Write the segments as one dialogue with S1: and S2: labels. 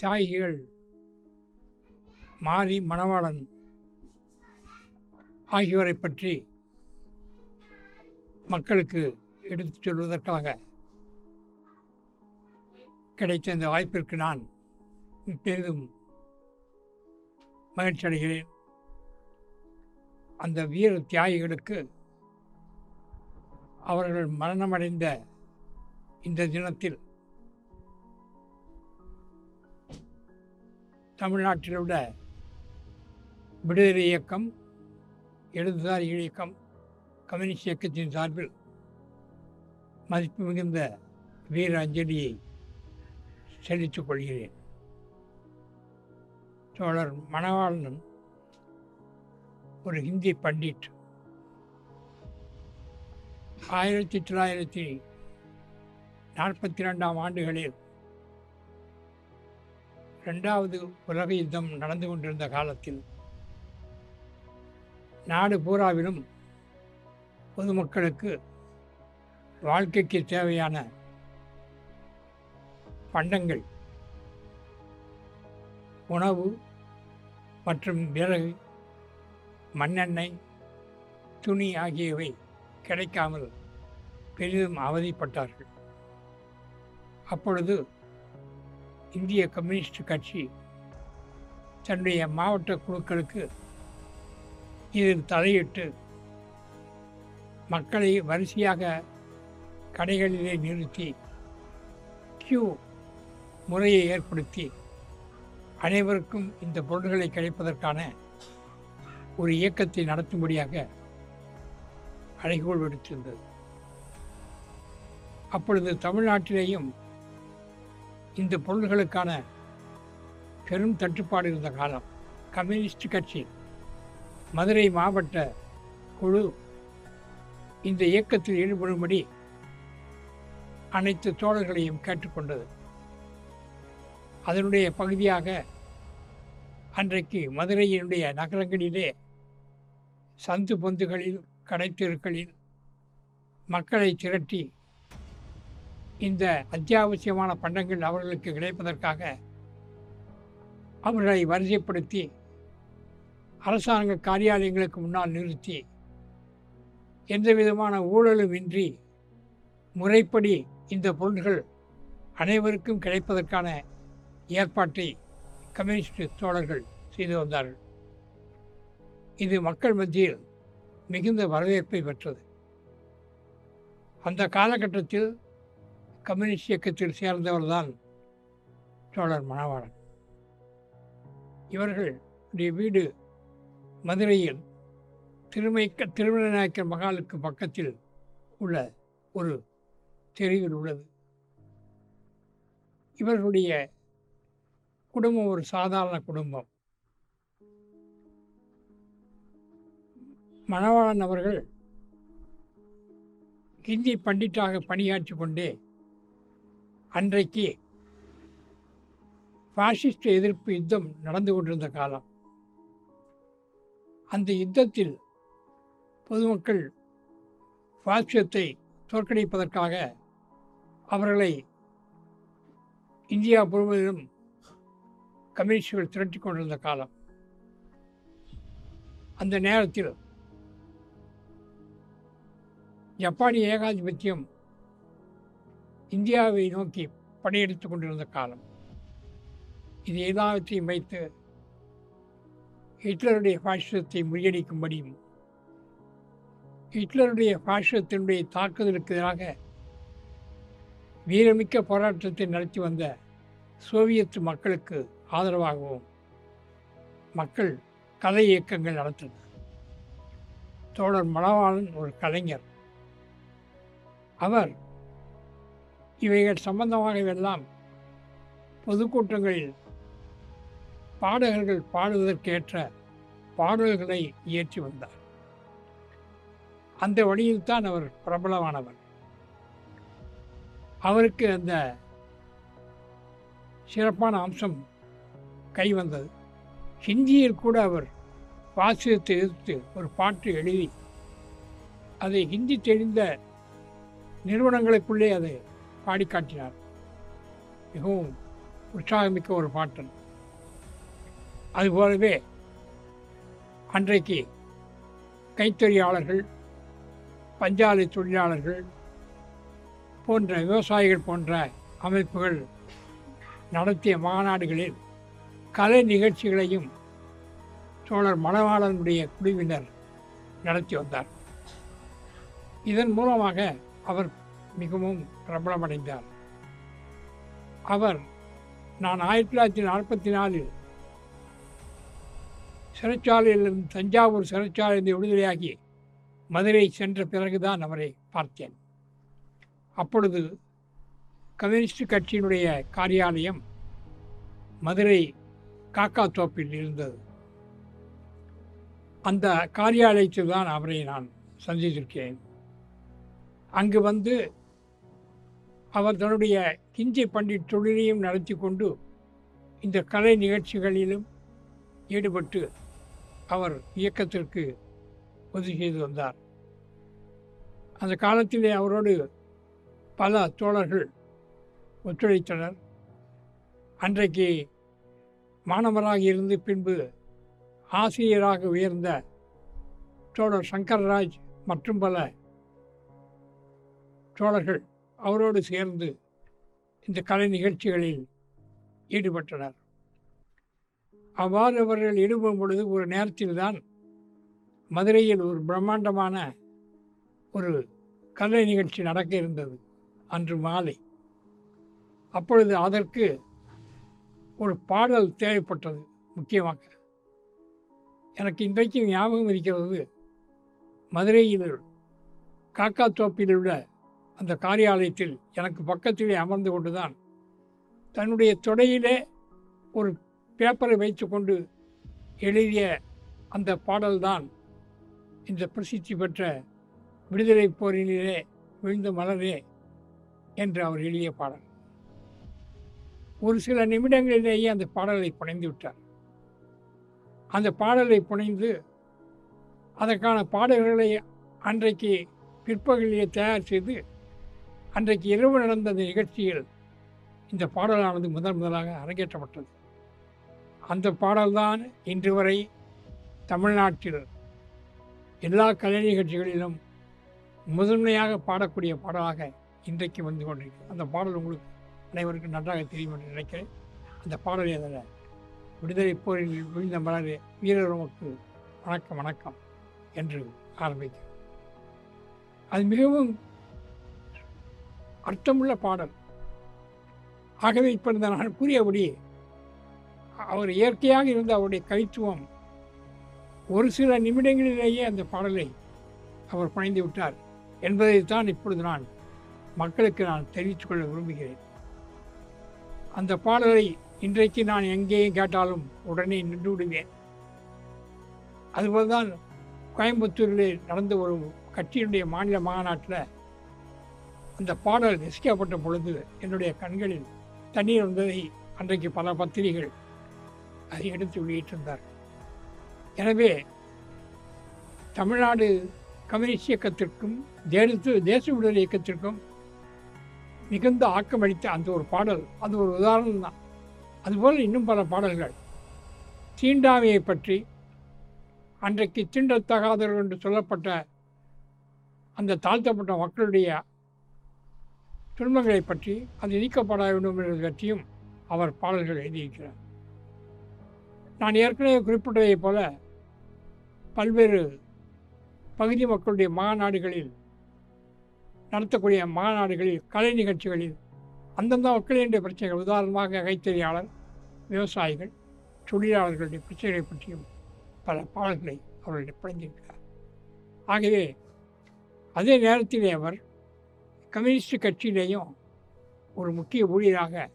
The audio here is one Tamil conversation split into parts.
S1: தியாகிகள் மாரி மணவாளன் ஆகியோரை பற்றி மக்களுக்கு எடுத்துச் சொல்வதற்காக கிடைத்த இந்த வாய்ப்பிற்கு நான் பெரிதும் மகிழ்ச்சி அடைகிறேன். அந்த வீர தியாகிகளுக்கு அவர்கள் மரணமடைந்த இந்த தினத்தில் தமிழ்நாட்டில் உள்ள விடுதலை இயக்கம் எழுதுதாரி இயக்கம் கம்யூனிஸ்ட் இயக்கத்தின் சார்பில் மதிப்பு மிகுந்த வீர அஞ்சலியை செலுத்திக் கொள்கிறேன். சோழர் மணவாளன் ஒரு ஹிந்தி பண்டிட். ஆயிரத்தி தொள்ளாயிரத்தி நாற்பத்தி ரெண்டாம் ஆண்டுகளில் ரெண்டாவது உலக யுத்தம் நடந்து கொண்டிருந்த காலத்தில் நாடு பூராவிலும் பொதுமக்களுக்கு வாழ்க்கைக்கு தேவையான பண்டங்கள் உணவு மற்றும் விறகு மண்ணெண்ணெய் துணி ஆகியவை கிடைக்காமல் பெரிதும் அவதிப்பட்டார்கள். அப்பொழுது இந்திய கம்யூனிஸ்ட் கட்சி தன்னுடைய மாவட்ட குழுக்களுக்கு இதில் தலையிட்டு மக்களை வரிசையாக கடைகளிலே நிறுத்தி கியூ முறையை ஏற்படுத்தி அனைவருக்கும் இந்த பொருட்களை கிடைப்பதற்கான ஒரு இயக்கத்தை நடத்தும்படியாக அழைகோள் விடுத்திருந்தது. அப்பொழுது தமிழ்நாட்டிலேயும் இந்த பொருள்களுக்கான பெரும் தட்டுப்பாடு இருந்த காலம். கம்யூனிஸ்ட் கட்சி மதுரை மாவட்ட குழு இந்த இயக்கத்தில் ஈடுபடும்படி அனைத்து தோழர்களையும் கேட்டுக்கொண்டது அதனுடைய பகுதியாக அன்றைக்கு மதுரையினுடைய நகரங்களிலே சந்து பொந்துகளில் கடைத்தெருக்களில் மக்களை திரட்டி இந்த அத்தியாவசியமான பண்டங்கள் அவர்களுக்கு கிடைப்பதற்காக அவர்களை வரிசைப்படுத்தி அரசாங்க காரியாலயங்களுக்கு முன்னால் நிறுத்தி எந்த விதமான ஊழலும் இன்றி முறைப்படி இந்த பொருட்கள் அனைவருக்கும் கிடைப்பதற்கான ஏற்பாட்டை கம்யூனிஸ்ட் தோழர்கள் செய்து வந்தார்கள். இது மக்கள் மத்தியில் மிகுந்த வரவேற்பை பெற்றது. அந்த காலகட்டத்தில் கம்யூனிஸ்ட் இயக்கத்தில் சேர்ந்தவர் தான் சோழர் மணவாளன் இவர்களுடைய வீடு மதுரையில் திருமைக்க திருமணநாயக்கர் மகாலுக்கு பக்கத்தில் உள்ள ஒரு தெருவில் உள்ளது. இவர்களுடைய குடும்பம் ஒரு சாதாரண குடும்பம். மணவாளன் அவர்கள் ஹிந்தி பண்டிட்டாக பணியாற்றி கொண்டே அன்றைக்கு பாசிஸ்ட் எதிர்ப்பு யுத்தம் நடந்து கொண்டிருந்த காலம். அந்த யுத்தத்தில் பொதுமக்கள் பாசிசத்தை தோற்கடிப்பதற்காக அவர்களை இந்தியா முழுவதிலும் கம்யூனிஸ்டுகள் திரட்டி கொண்டிருந்த காலம். அந்த நேரத்தில் ஜப்பானிய ஏகாதிபத்தியம் இந்தியாவை நோக்கி படையெடுத்து கொண்டிருந்த காலம். இது எல்லாவற்றையும் வைத்து ஹிட்லருடைய பாசிசத்தை முறியடிக்கும்படியும் ஹிட்லருடைய பாசிசத்தினுடைய தாக்குதலுக்கு எதிராக வீரமிக்க போராட்டத்தை நடத்தி வந்த சோவியத் மக்களுக்கு ஆதரவாகவும் மக்கள் கலை இயக்கங்கள் நடத்தின தோழர் மணவாளன் ஒரு கலைஞர். அவர் இவைகள் சம்பந்தமாகவெல்லாம் பொதுக்கூட்டங்களில் பாடகர்கள் பாடுவதற்கேற்ற பாடல்களை இயற்றி வந்தார். அந்த வழியில்தான் அவர் பிரபலமானவர். அவருக்கு அந்த சிறப்பான அம்சம் கைவந்தது ஹிந்தியில் கூட அவர் பாசியத்தை எதிர்த்து ஒரு பாட்டு எழுதி அதை ஹிந்தி தெரிந்த நிறுவனங்களுக்குள்ளே அதை பாடி காட்டினார் மிகவும் உற்சாகமிக்க ஒரு பாட்டன் அதுபோலவே அன்றைக்கு கைத்தறியாளர்கள் பஞ்சாலை தொழிலாளர்கள் போன்ற விவசாயிகள் போன்ற அமைப்புகள் நடத்திய மாநாடுகளில் கலை நிகழ்ச்சிகளையும் சோழர் மணவாளனுடைய குழுவினர் நடத்தி வந்தார். இதன் மூலமாக அவர் மிகவும் பிரபலமடைந்தார். அவர் நான் ஆயிரத்தி தொள்ளாயிரத்தி நாற்பத்தி நாலில் சிறைச்சாலையிலிருந்து தஞ்சாவூர் சிறைச்சாலையிலிருந்து விடுதலையாகி மதுரை சென்ற பிறகுதான் அவரை பார்த்தேன். அப்பொழுது கம்யூனிஸ்ட் கட்சியினுடைய காரியாலயம் மதுரை காக்கா தோப்பில் இருந்தது. அந்த காரியாலயத்தில் தான் அவரை நான் சந்தித்திருக்கிறேன். அங்கு வந்து அவர் தன்னுடைய கிஞ்சி பண்டிட் தொழிலையும் நடத்தி கொண்டு இந்த கலை நிகழ்ச்சிகளிலும் ஈடுபட்டு அவர் இயக்கத்திற்கு உதவி செய்து வந்தார். அந்த காலத்திலே அவரோடு பல தோழர்கள் ஒத்துழைத்தனர். அன்றைக்கு மாணவராக இருந்து பின்பு ஆசிரியராக உயர்ந்த தோழர் சங்கர்ராஜ் மற்றும் பல தோழர்கள் அவரோடு சேர்ந்து இந்த கலை நிகழ்ச்சிகளில் ஈடுபட்டனர். அவ்வாறு அவர்கள் ஈடுபடும் பொழுது ஒரு நேரத்தில்தான் மதுரையில் ஒரு பிரம்மாண்டமான ஒரு கலை நிகழ்ச்சி நடக்க இருந்தது அன்று மாலை. அப்பொழுது அதற்கு ஒரு பாடல் தேவைப்பட்டது முக்கியமாக. எனக்கு இன்றைக்கு ஞாபகம் இருக்கிறது மதுரையில் காக்கா தோப்பில் உள்ள அந்த காரியாலயத்தில் எனக்கு பக்கத்திலே அமர்ந்து கொண்டுதான் தன்னுடைய தொடையிலே ஒரு பேப்பரை வைத்துக்கொண்டு எழுதிய அந்த பாடல்தான் இந்த பிரசித்தி பெற்ற விடுதலை போரினிலே விழுந்த மலரே என்று அவர் எழுதிய பாடல். ஒரு சில நிமிடங்களிலேயே அந்த பாடலை புனைந்து விட்டார். அந்த பாடலை புனைந்து அதற்கான பாடல்களை அன்றைக்கு பிற்பகலிலே தயார் செய்து அன்றைக்கு இரவு நடந்த அந்த நிகழ்ச்சியில் இந்த பாடலானது முதன் முதலாக அரங்கேற்றப்பட்டது. அந்த பாடல்தான் இன்று வரை தமிழ்நாட்டில் எல்லா கலை நிகழ்ச்சிகளிலும் முதன்மையாக பாடக்கூடிய பாடலாக இன்றைக்கு வந்து கொண்டிருக்கு அந்த பாடல் உங்களுக்கு அனைவருக்கும் நன்றாக தெரியும் என்று நினைக்கிறேன். அந்த பாடலை அதில் விடுதலை போரில் விழுந்த மலர் வீரருக்கு வணக்கம் வணக்கம் என்று ஆரம்பிக்கும் அது மிகவும் அர்த்தமுள்ள பாடல். ஆகவே இப்போ இந்த நான் கூறியபடி அவர் இயற்கையாக இருந்த அவருடைய கவித்துவம் ஒரு சில நிமிடங்களிலேயே அந்த பாடலை அவர் பணிந்து விட்டார் என்பதைத்தான் இப்பொழுது நான் மக்களுக்கு நான் தெரிவித்துக் கொள்ள விரும்புகிறேன். அந்த பாடலை இன்றைக்கு நான் எங்கேயும் கேட்டாலும் உடனே நின்று விடுவேன். அதுபோல்தான் கோயம்புத்தூரில் நடந்த ஒரு கட்சியினுடைய மாநில மாநாட்டில் அந்த பாடல் ரசிக்கப்பட்ட பொழுது என்னுடைய கண்களில் தண்ணீர் வந்ததை அன்றைக்கு பல பத்திரிகைகள் அதை எடுத்து வெளியிட்டிருந்தார். எனவே தமிழ்நாடு கம்யூனிஸ்ட் இயக்கத்திற்கும் தேசத்து தேச விடுதலை இயக்கத்திற்கும் மிகுந்த ஆக்கமளித்த அந்த ஒரு பாடல் அது ஒரு உதாரணம் தான். அதுபோல் இன்னும் பல பாடல்கள். தீண்டாமையை பற்றி அன்றைக்கு தீண்டத்தகாதவர்கள் என்று சொல்லப்பட்ட அந்த தாழ்த்தப்பட்ட மக்களுடைய துன்பங்களை பற்றி அது நீக்கப்பட வேண்டும் என்பதை பற்றியும் அவர் பாடல்கள் எழுதியிருக்கிறார். நான் ஏற்கனவே குறிப்பிட்டதைப் போல பல்வேறு பகுதி மக்களுடைய மாநாடுகளில் நடத்தக்கூடிய மாநாடுகளில் கலை நிகழ்ச்சிகளில் அந்தந்த மக்களினுடைய பிரச்சனைகள் உதாரணமாக கைத்தறியாளர் விவசாயிகள் தொழிலாளர்களுடைய பிரச்சனைகளை பற்றியும் பல பாடல்களை அவர்கள் பிழைந்திருக்கிறார் ஆகவே அதே நேரத்திலே அவர் கம்யூனிஸ்ட் கட்சியிலேயும் ஒரு முக்கிய ஊழியராக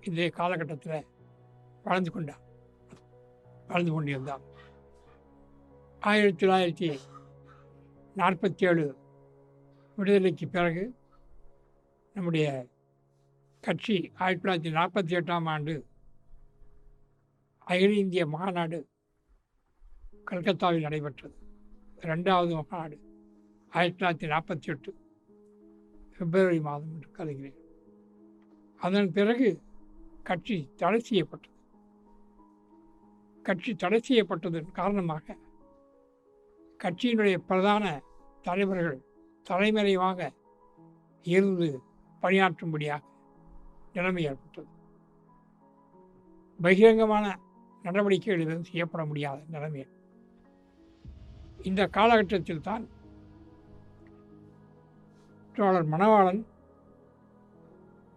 S1: இன்றைய காலகட்டத்தில் வளர்ந்து கொண்டார். வளர்ந்து கொண்டிருந்தார். ஆயிரத்தி தொள்ளாயிரத்தி நாற்பத்தி ஏழு விடுதலைக்கு பிறகு நம்முடைய கட்சி ஆயிரத்தி தொள்ளாயிரத்தி நாற்பத்தி எட்டாம் ஆண்டு அகில இந்திய மாநாடு கல்கத்தாவில் நடைபெற்றது. ரெண்டாவது மாநாடு ஆயிரத்தி தொள்ளாயிரத்தி நாற்பத்தி எட்டு பிப்ரவரி மாதம் என்று கருதுகிறேன். அதன் பிறகு கட்சி தடை செய்யப்பட்டது. கட்சி தடை செய்யப்பட்டதன் காரணமாக கட்சியினுடைய பிரதான தலைவர்கள் தலைமறைவாக இருந்து பணியாற்றும்படியாக நிலைமை ஏற்பட்டது. பகிரங்கமான நடவடிக்கைகள் எதுவும் செய்யப்பட முடியாத நிலைமை. இந்த காலகட்டத்தில் தான் தோழர் மணவாளன்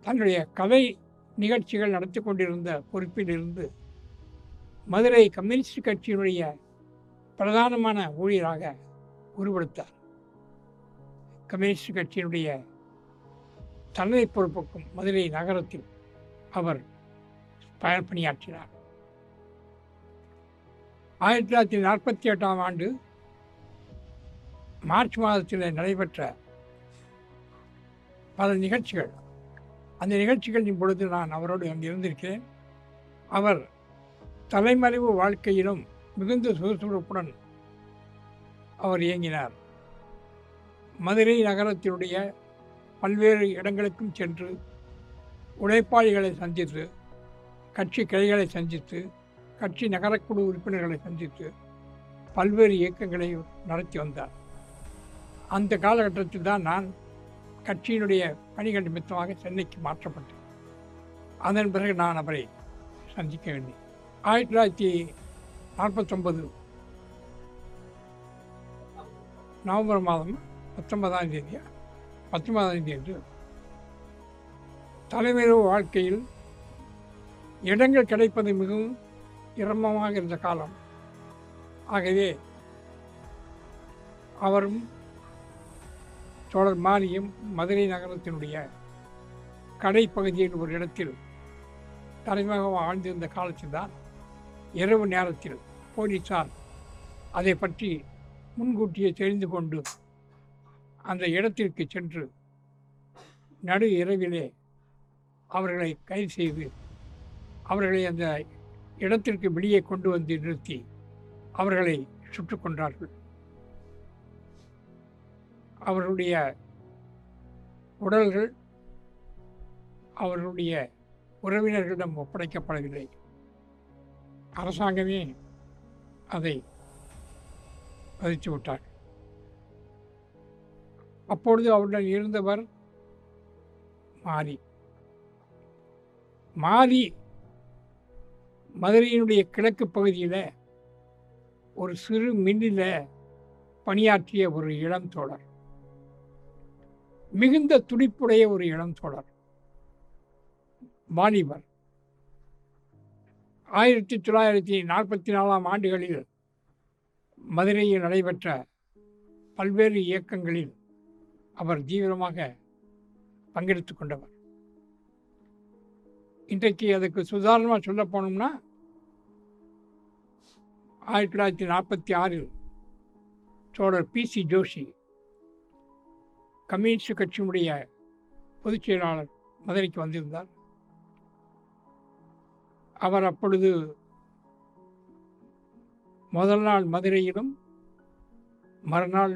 S1: தன்னுடைய கதை நிகழ்ச்சிகள் நடத்தி கொண்டிருந்த பொறுப்பிலிருந்து மதுரை கம்யூனிஸ்ட் கட்சியினுடைய பிரதானமான ஊழியராக உருவெடுத்தார். கம்யூனிஸ்ட் கட்சியினுடைய தலைமை பொறுப்புக்கும் மதுரை நகரத்தில் அவர் பணியாற்றினார். ஆயிரத்தி தொள்ளாயிரத்தி நாற்பத்தி எட்டாம் ஆண்டு மார்ச் மாதத்தில் நடைபெற்ற பல நிகழ்ச்சிகள். அந்த நிகழ்ச்சிகளின் பொழுது நான் அவரோடு அங்கே இருந்திருக்கிறேன். அவர் தலைமறைவு வாழ்க்கையிலும் மிகுந்த சுறுசுறுப்புடன் அவர் இயங்கினார். மதுரை நகரத்தினுடைய பல்வேறு இடங்களுக்கும் சென்று உழைப்பாளிகளை சந்தித்து கட்சி கிளைகளை சந்தித்து கட்சி நகரக்குழு உறுப்பினர்களை சந்தித்து பல்வேறு இயக்கங்களை நடத்தி வந்தார். அந்த காலகட்டத்தில் தான் நான் கட்சியினுடைய பணிகள் நிமித்தமாக சென்னைக்கு மாற்றப்பட்டேன் அதன் பிறகு நான் அவரை சந்திக்க வேண்டி ஆயிரத்தி தொள்ளாயிரத்தி நாற்பத்தொம்பது நவம்பர் மாதம் பத்தொன்பதாம் தேதியா பத்தொன்பதாம் தேதி அன்று தலைமையில வாழ்க்கையில் இடங்கள் கிடைப்பது மிகவும் சிரமமாக இருந்த காலம். ஆகவே அவரும் தோழர் மானியம் மதுரை நகரத்தினுடைய கடைப்பகுதியின் ஒரு இடத்தில் தலைமையாக வாழ்ந்திருந்த காலத்தில்தான் இரவு நேரத்தில் போலீஸார் அதை பற்றி முன்கூட்டியே தெரிந்து கொண்டு அந்த இடத்திற்கு சென்று நடு இரவிலே அவர்களை கைது செய்து அவர்களை அந்த இடத்திற்கு வெளியே கொண்டு வந்து நிறுத்தி அவர்களை சுட்டுக்கொண்டார்கள் அவருடைய உடல்கள் அவர்களுடைய உறவினர்களிடம் ஒப்படைக்கப்படவில்லை. அரசாங்கமே அதை பதித்து விட்டார் அப்பொழுது அவருடன் இருந்தவர் மாரி. மாரி மதுரையினுடைய கிழக்கு பகுதியில் ஒரு சிறு மில்லில் பணியாற்றிய ஒரு இளம் தோழர். மிகுந்த துடிப்புடைய ஒரு இளம் தொடர் வாலிபர். ஆயிரத்தி தொள்ளாயிரத்தி நாற்பத்தி நாலாம் ஆண்டுகளில் மதுரையில் நடைபெற்ற பல்வேறு இயக்கங்களில் அவர் தீவிரமாக பங்கெடுத்து கொண்டவர். இன்றைக்கு அதுக்கு சுதாரணமாக சொல்ல போனோம்னா ஆயிரத்தி தொள்ளாயிரத்தி நாற்பத்தி ஆறில் தோழர் பி சி ஜோஷி கம்யூனிஸ்ட் கட்சியினுடைய பொதுச் செயலாளர் மதுரைக்கு வந்திருந்தார். அவர் அப்பொழுது முதல் நாள் மதுரையிலும் மறுநாள்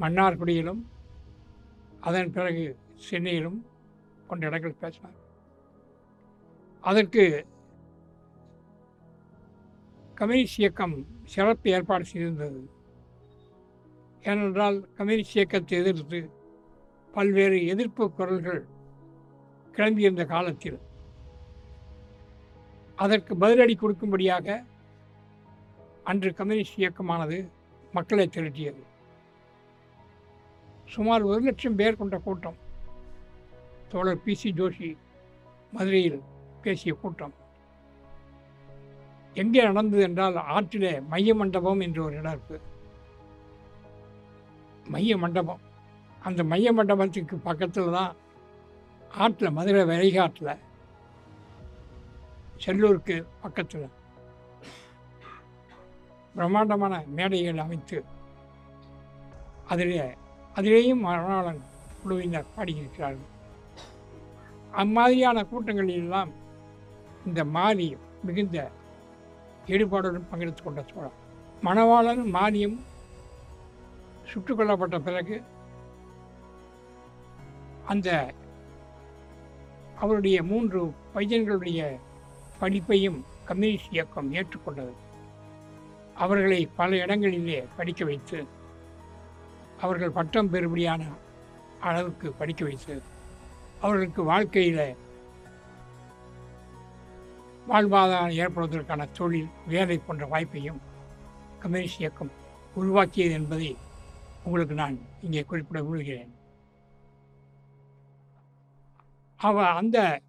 S1: மன்னார்குடியிலும் அதன் பிறகு சென்னையிலும் கொண்ட இடங்கள் பேசினார். அதற்கு கம்யூனிஸ்ட் இயக்கம் சிறப்பு ஏற்பாடு செய்திருந்தது. ஏனென்றால் கம்யூனிஸ்ட் இயக்கத்தை எதிர்த்து பல்வேறு எதிர்ப்பு குரல்கள் கிளம்பியிருந்த காலத்தில். அதற்கு பதிலடி கொடுக்கும்படியாக அன்று கம்யூனிஸ்ட் இயக்கமானது மக்களை திரட்டியது. சுமார் ஒரு லட்சம் பேர் கொண்ட கூட்டம். தோழர் பி சி ஜோஷி மதுரையில் பேசிய கூட்டம். எங்கே நடந்தது என்றால் ஆற்றிலே மைய மண்டபம் என்று ஒரு இடம் இருக்கு. மைய மண்டபம். அந்த மைய மண்டபத்துக்கு பக்கத்தில் தான் ஆற்றில் மதுரை வரைகாட்டில் செல்லூருக்கு பக்கத்தில் பிரம்மாண்டமான மேடைகள் அமைத்து அதிலே அதிலேயும் மரணாளன் குழுவினர் பாடியிருக்கிறார்கள். அம்மாதிரியான கூட்டங்களிலெல்லாம் இந்த மாலி மிகுந்த ஈடுபாடுடன் பங்கெடுத்து கொண்ட சோழன். மணவாளன் மானியம் சுட்டுக்கொல்லப்பட்ட பிறகு அந்த அவருடைய மூன்று பையன்களுடைய படிப்பையும் கம்யூனிஸ்ட் இயக்கம் ஏற்றுக்கொண்டது. அவர்களை பல இடங்களிலே படிக்க வைத்து அவர்கள் பட்டம் பெறுபடியான அளவுக்கு படிக்க வைத்து அவர்களுக்கு வாழ்க்கையில் வாழ்வாதாரம் ஏற்படுவதற்கான தொழில் வேலை போன்ற வாய்ப்பையும் கம்யூனிஸ்ட் இயக்கம் உருவாக்கியது என்பதை உங்களுக்கு நான் இங்கே குறிப்பிட விரும்புகிறேன். அவ அந்த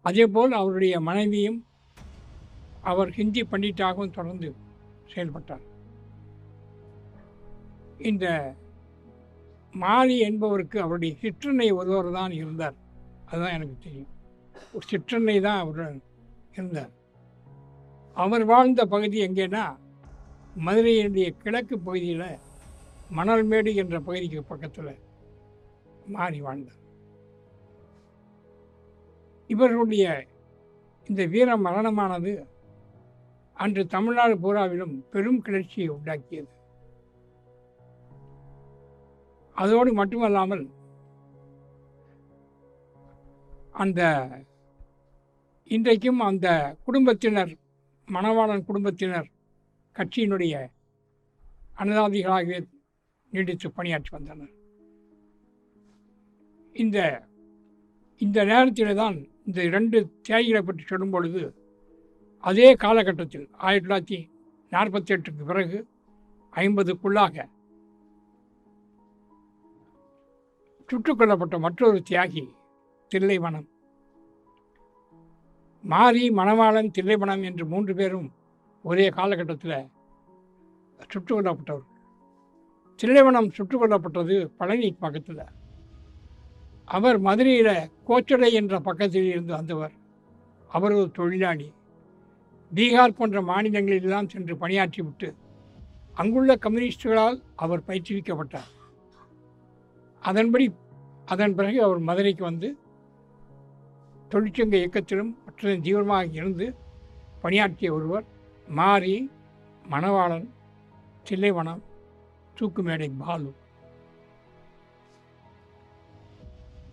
S1: அதேபோல் அவருடைய மனைவியும் அவர் ஹிந்தி பண்டிட்டாகவும் தொடர்ந்து செயல்பட்டார். இந்த மாலி என்பவருக்கு அவருடைய சிற்றன்னை ஒருவர் தான் இருந்தார். அதுதான் எனக்கு தெரியும். ஒரு சிற்றன்னை தான் அவருடன் இருந்தார். அவர் வாழ்ந்த பகுதி எங்கேன்னா மதுரையினுடைய கிழக்கு பகுதியில் மணல்மேடு என்ற பகுதிக்கு பக்கத்தில் மாறி வாழ்ந்தார். இவர்களுடைய இந்த வீர மரணமானது அன்று தமிழ்நாடு பூராவிலும் பெரும் கிளர்ச்சியை உண்டாக்கியது. அதோடு மட்டுமல்லாமல் அந்த இன்றைக்கும் அந்த குடும்பத்தினர் மணவாளன் குடும்பத்தினர் கட்சியினுடைய அனுதாதிகளாகவே நீடித்து பணியாற்றி வந்தனர். இந்த இந்த நேரத்தில் தான் இந்த இரண்டு தியாகிகளை பற்றி சொல்லும் பொழுது அதே காலகட்டத்தில் ஆயிரத்தி தொள்ளாயிரத்தி நாற்பத்தி எட்டுக்கு பிறகு ஐம்பதுக்குள்ளாக சுட்டுக் கொல்லப்பட்ட மற்றொரு தியாகி தில்லைவனம். மாரி மணவாளன் தில்லைவனம் என்று மூன்று பேரும் ஒரே காலகட்டத்தில் சுட்டுக்கொல்லப்பட்டவர் தில்லைவனம் சுட்டுக் கொல்லப்பட்டது பழனி பக்கத்தில். அவர் மதுரையில் கோச்சடை என்ற பக்கத்தில் இருந்து வந்தவர். அவர் ஒரு தொழிலாளி. பீகார் போன்ற மாநிலங்களிலெல்லாம் சென்று பணியாற்றி விட்டு அங்குள்ள கம்யூனிஸ்டுகளால் அவர் பயிற்றுவிக்கப்பட்டார். அதன்படி அதன் பிறகு அவர் மதுரைக்கு வந்து தொழிற்சங்க இயக்கத்திலும் மற்றதன் தீவிரமாக இருந்து பணியாற்றிய ஒருவர் மாரி மணவாளன் தில்லைவனம் தூக்குமேடை பாலு.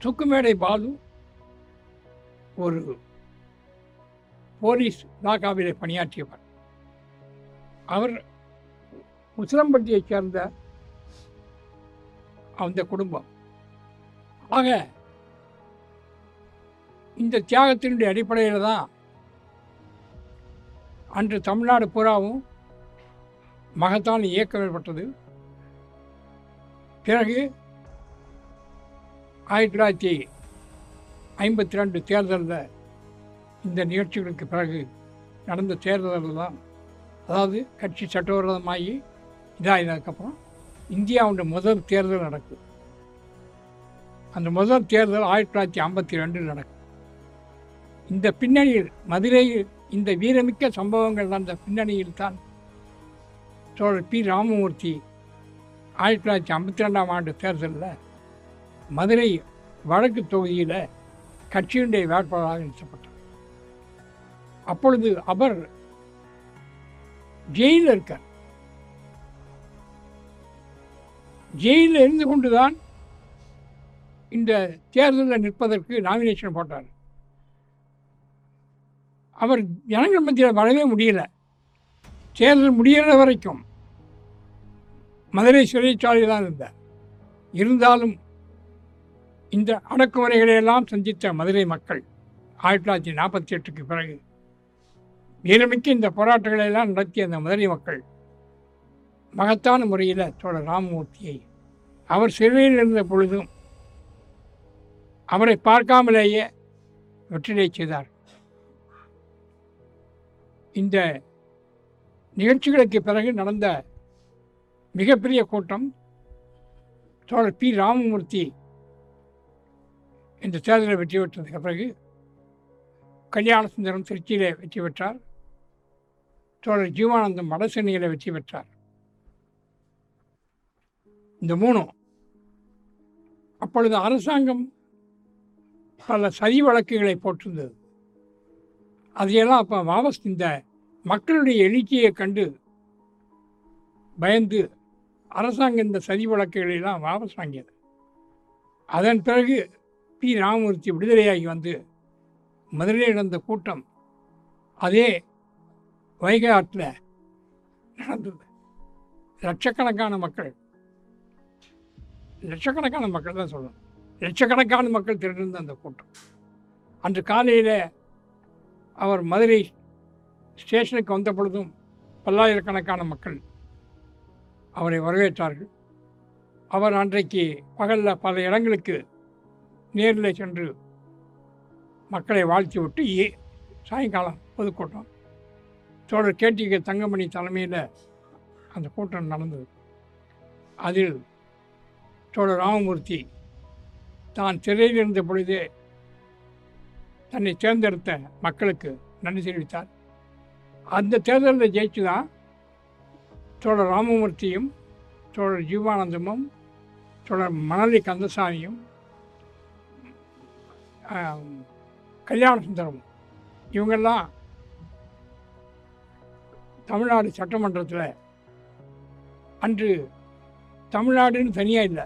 S1: தூக்குமேடை பாலு ஒரு போலீஸ் நாகாவிலே பணியாற்றியவர். அவர் உசிலம்பட்டியைச் சேர்ந்த அந்த குடும்பம். ஆக இந்த தியாகத்தினுடைய அடிப்படையில் தான் அன்று தமிழ்நாடு பூராவும் மகத்தான இயக்கம் ஏற்பட்டது பிறகு ஆயிரத்தி தொள்ளாயிரத்தி ஐம்பத்தி ரெண்டு தேர்தலில் இந்த நிகழ்ச்சிகளுக்கு பிறகு நடந்த தேர்தலில் தான் அதாவது கட்சி சட்டவிரோதமாகி இதாகினதுக்கப்புறம் இந்தியாவுடைய முதல் தேர்தல் நடக்குது அந்த முதல் தேர்தல் ஆயிரத்தி தொள்ளாயிரத்தி ஐம்பத்தி ரெண்டில் நடக்கும் இந்த பின்னணியில் மதுரையில் இந்த வீரமிக்க சம்பவங்கள் நடந்த பின்னணியில் தான் சோழர் பி. ராமமூர்த்தி ஆயிரத்தி தொள்ளாயிரத்தி ஐம்பத்தி ரெண்டாம் ஆண்டு தேர்தலில் மதுரை வடக்கு தொகுதியில் கட்சியினுடைய வேட்பாளராக நிறுத்தப்பட்டார் அப்பொழுது அவர் ஜெயிலில் இருக்கார். ஜெயிலில் இருந்து கொண்டுதான் இந்த தேர்தலில் நிற்பதற்கு நாமினேஷன் போட்டார். அவர் ஜனங்கள் மத்தியில் வரவே முடியல. தேர்தல் முடிகிற வரைக்கும் மதுரை சிறைச்சாலையில் தான் இருந்தார். இருந்தாலும் இந்த அடக்குமுறைகளையெல்லாம் சந்தித்த மதுரை மக்கள் ஆயிரத்தி தொள்ளாயிரத்தி நாற்பத்தி எட்டுக்கு பிறகு வீரமிக்க இந்த போராட்டங்களை எல்லாம் நடத்திய அந்த மதுரை மக்கள் மகத்தான முறையில் தோழர் ராமமூர்த்தியை அவர் சிறுவையில் இருந்த பொழுதும் அவரை பார்க்காமலேயே வெற்றிலை செய்தார். இந்த நிகழ்ச்சிகளுக்கு பிறகு நடந்த மிகப்பெரிய கூட்டம் தோழர் பி ராமமூர்த்தி இந்த தேர்தலில் வெற்றி பெற்றதுக்கு பிறகு கல்யாண சுந்தரம் திருச்சியில் வெற்றி பெற்றார். தோழர் ஜீவானந்தம் வடசென்னையில் வெற்றி பெற்றார். இந்த மூணும் அப்பொழுது அரசாங்கம் பல சதி வழக்குகளை போட்டிருந்தது. அதையெல்லாம் அப்போ வாபஸ் இந்த மக்களுடைய எழுச்சியை கண்டு பயந்து அரசாங்கம் இந்த சதி வழக்குகளெல்லாம் வாபஸ் வாங்கியது. அதன் பிறகு பி ராமமூர்த்தி விடுதலையாகி வந்து மதுரையில் நடந்த கூட்டம் அதே வைகை ஆற்றில் நடந்தது. லட்சக்கணக்கான மக்கள். லட்சக்கணக்கான மக்கள் தான் சொல்லணும். லட்சக்கணக்கான மக்கள் திரண்டிருந்த அந்த கூட்டம். அன்று காலையில் அவர் மதுரை ஸ்டேஷனுக்கு வந்த பொழுதும் பல்லாயிரக்கணக்கான மக்கள் அவரை வரவேற்றார்கள். அவர் அன்றைக்கு பகலில் பல இடங்களுக்கு நேரில் சென்று மக்களை வாழ்த்தி விட்டு ஏ சாயங்காலம் பொதுக்கூட்டம். தோழர் கேடிகே தங்கமணி தலைமையில் அந்த கூட்டம் நடந்தது. அதில் தோழர் ராமமூர்த்தி தான் சிறையில் இருந்த பொழுதே தன்னை தேர்ந்தெடுத்த மக்களுக்கு நன்றி தெரிவித்தார். அந்த தேர்தலில் ஜெயிச்சு தான் தோழர் ராமமூர்த்தியும் தோழர் ஜீவானந்தமும் தோழர் மணலி கந்தசாமியும் கல்யாண சுந்தரம் இவங்கெல்லாம் தமிழ்நாடு சட்டமன்றத்தில் அன்று தமிழ்நாடுன்னு தனியாக இல்லை.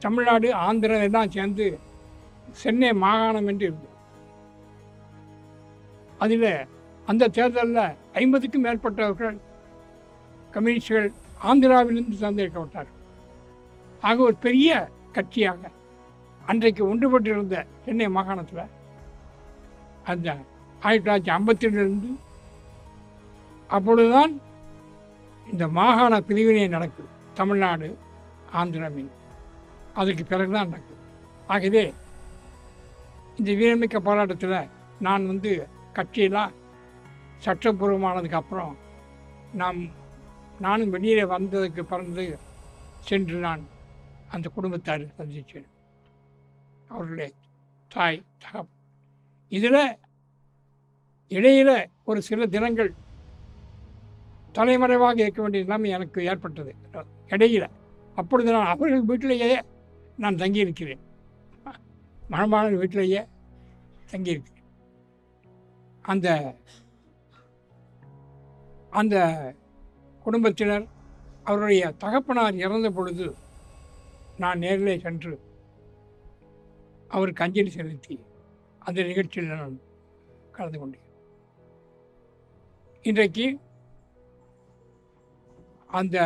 S1: தமிழ்நாடு ஆந்திரா எல்லாம் சேர்ந்து சென்னை மாகாணம் என்று இருந்தது அதில் அந்த தேர்தலில் ஐம்பதுக்கும் மேற்பட்டவர்கள் கம்யூனிஸ்டுகள் ஆந்திராவிலிருந்து தேர்ந்தெடுக்கப்பட்டார்கள் ஆக ஒரு பெரிய கட்சியாக அன்றைக்கு ஒன்றுபட்டிருந்த சென்னை மாகாணத்தில் அந்த ஆயிரத்தி தொள்ளாயிரத்தி ஐம்பத்தி ரெண்டுலேருந்து அப்பொழுதுதான் இந்த மாகாண பிரிவினை நடக்குது தமிழ்நாடு ஆந்திராவில் அதுக்கு பிறகு தான் நடக்குது. ஆகவே இந்த வீரமிக்க போராட்டத்தில் நான் வந்து கட்சியெல்லாம் சட்டப்பூர்வமானதுக்கு அப்புறம் நாம் நானும் வெளியில் வந்ததுக்கு பிறந்து சென்று நான் அந்த குடும்பத்தார் சந்திச்சேன் அவர்களுடைய தாய் தகப் இதில் இடையில் ஒரு சில தினங்கள் தலைமறைவாக இருக்க வேண்டிய நிலைமை எனக்கு ஏற்பட்டது. இடையில அப்பொழுது நான் அவர்கள் வீட்டிலேயே நான் தங்கியிருக்கிறேன். மணமான வீட்டிலேயே தங்கியிருக்கிறேன். அந்த அந்த குடும்பத்தினர் அவருடைய தகப்பனார் இறந்த பொழுது நான் நேரிலே சென்று அவருக்கு அஞ்சலி செலுத்தி அந்த நிகழ்ச்சியில் நான் கலந்து கொண்டேன். இன்றைக்கு அந்த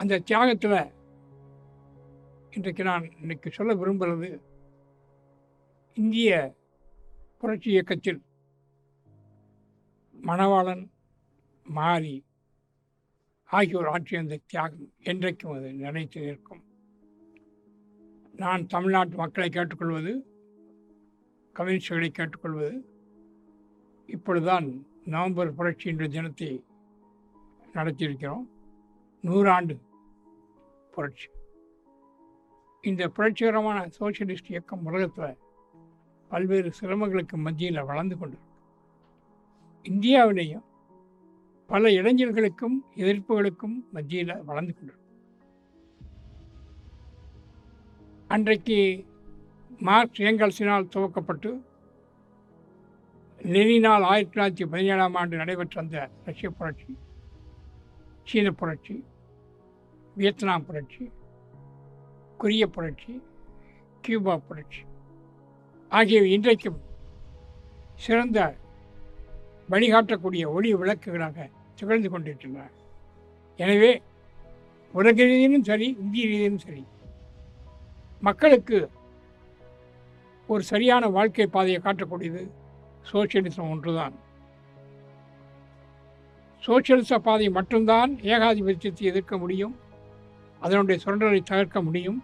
S1: அந்த தியாகத்தில் இன்றைக்கு நான் இன்னைக்கு சொல்ல விரும்புகிறது இந்திய புரட்சி இயக்கத்தில் மணவாளன் மாரி ஆகியோர் ஆற்றிய அந்த தியாகம் என்றைக்கும் அது நினைத்து நிற்கும். நான் தமிழ்நாட்டு மக்களை கேட்டுக்கொள்வது கம்யூனிஸ்டுகளை கேட்டுக்கொள்வது. இப்பொழுதுதான் நவம்பர் புரட்சி என்ற தினத்தை நடத்தியிருக்கிறோம். நூறாண்டு புரட்சி. இந்த புரட்சிகரமான சோசியலிஸ்ட் இயக்கம் உலகத்தில் பல்வேறு சிரமங்களுக்கு மத்தியில் வளர்ந்து கொண்டிருக்கு. இந்தியாவிலேயும் பல இளைஞர்களுக்கும் எதிர்ப்புகளுக்கும் மத்தியில் வளர்ந்து கொண்டிருக்கு. அன்றைக்கு மார்க்ஸ் ஏங்கல்ஸினால் துவக்கப்பட்டு லெனினால் ஆயிரத்தி தொள்ளாயிரத்தி பதினேழாம் ஆண்டு நடைபெற்ற அந்த ரஷ்ய புரட்சி சீன புரட்சி வியட்நாம் புரட்சி கொரிய புரட்சி கியூபா புரட்சி ஆகியவை இன்றைக்கும் சிறந்த வழிகாட்டக்கூடிய ஒளி விளக்குகளாக திகழ்ந்து கொண்டிருக்கின்றன. எனவே உலக ரீதியிலும் சரி இந்திய ரீதியிலும் சரி மக்களுக்கு ஒரு சரியான வாழ்க்கை பாதையை காட்டக்கூடியது சோசியலிசம் ஒன்றுதான். சோசியலிச பாதை மட்டும்தான் ஏகாதிபத்தியத்தை எதிர்க்க முடியும் அதனுடைய சுரண்டலை தவிர்க்க முடியும்.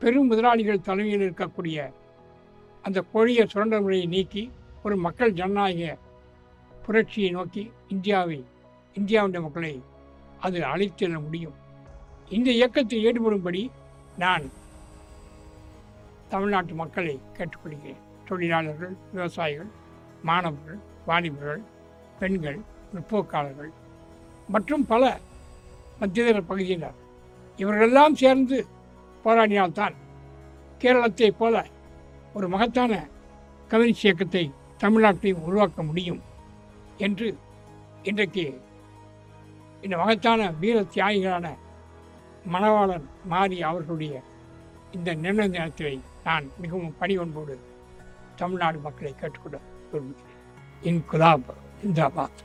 S1: பெரும் முதலாளிகள் தலைமையில் இருக்கக்கூடிய அந்த கொழிய சுரண்டல் முறையை நீக்கி ஒரு மக்கள் ஜனநாயக புரட்சியை நோக்கி இந்தியாவை இந்தியாவுடைய மக்களை அது அழைத்தெல்ல முடியும். இந்த இயக்கத்தில் ஈடுபடும்படி நான் தமிழ்நாட்டு மக்களை கேட்டுக்கொள்கிறேன். தொழிலாளர்கள் விவசாயிகள் மாணவர்கள் வாலிபர்கள் பெண்கள் முற்போக்காளர்கள் மற்றும் பல மத்தியதர பகுதியினர். இவர்களெல்லாம் சேர்ந்து போராடினால்தான் கேரளத்தைப் போல ஒரு மகத்தான கம்யூனிஸ்ட் இயக்கத்தை தமிழ்நாட்டில் உருவாக்க முடியும் என்று இன்றைக்கு இந்த மகத்தான வீர தியாகிகளான மணவாளன் மாறி அவர்களுடைய இந்த நினைவு தினத்தை நான் மிகவும் பணிவன்போடு தமிழ்நாடு மக்களை கேட்டுக்கொள்ள விரும்புகிறேன் இன்குலாப் இந்திராபாத்